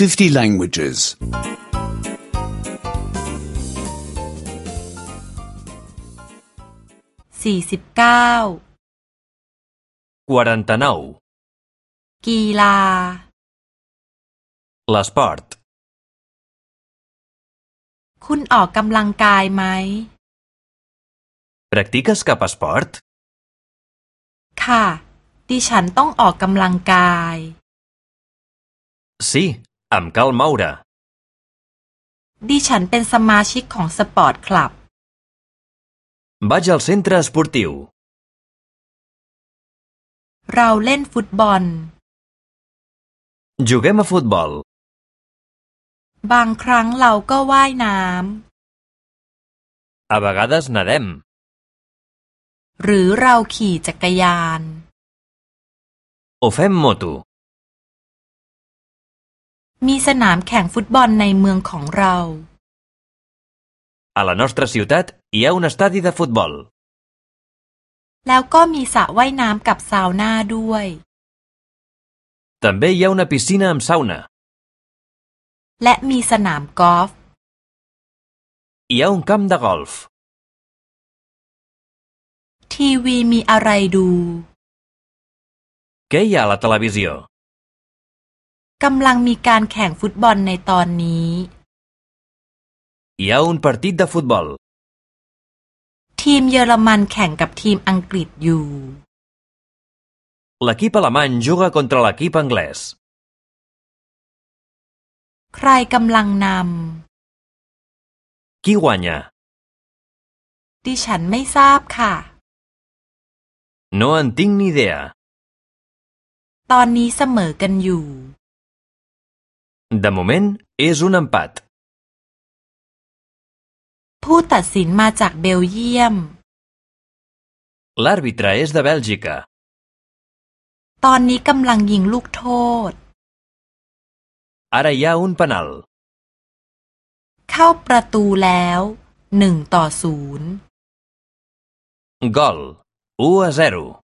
50 languages. สี่สิบเก้า 49. กีฬา L'esport. คุณออกกำลังกายไหม Practiques cap esport? ค่ะ ดิฉันต้องออกกำลังกาย Sí, em cal moure. ดิฉันเป็นสมาชิกของสปอร์ตคลับ Vaig al centre esportiu. เราเล่นฟุตบอล Juguem a futbol. บางครั้งเราก็ว่ายน้ A vegades nedem. ำหรือเราขี่จักรยาน O fem moto. มีสนามแข่งฟุตบอลในเมืองของเรา A la nostra ciutat hi ha un estadi de futbol. แล้วก็มีสระว่ายน้ำกับซาวน่าด้วย També hi ha una piscina amb sauna. และมีสนามกอล์ฟ Hi ha un camp de golf. ทีวีมีอะไรดู Què hi ha a la televisió? กำลังมีการแข่งฟุตบอลในตอนนี้ Hi ha un partit de futbol. ทีมเยอรมันแข่งกับทีมอังกฤษอยู่ L'equip alemany juga contra l'equip anglès. ใครกำลังน Qui guanya? ำดิฉันไม่ทราบค่ะ No en tinc ni idea. ตอนนี้เสมอกันอยู่ De moment, és un empat. ผู้ตัดสินมาจากเบลเยียม L'àrbitre és de Bèlgica. ตอนนี้กำลังยิงลูกโทษ Ara hi ha un penal. เข้าประตูแล้วหนึ่งต่อศูนย์ Gol. 1 a 0.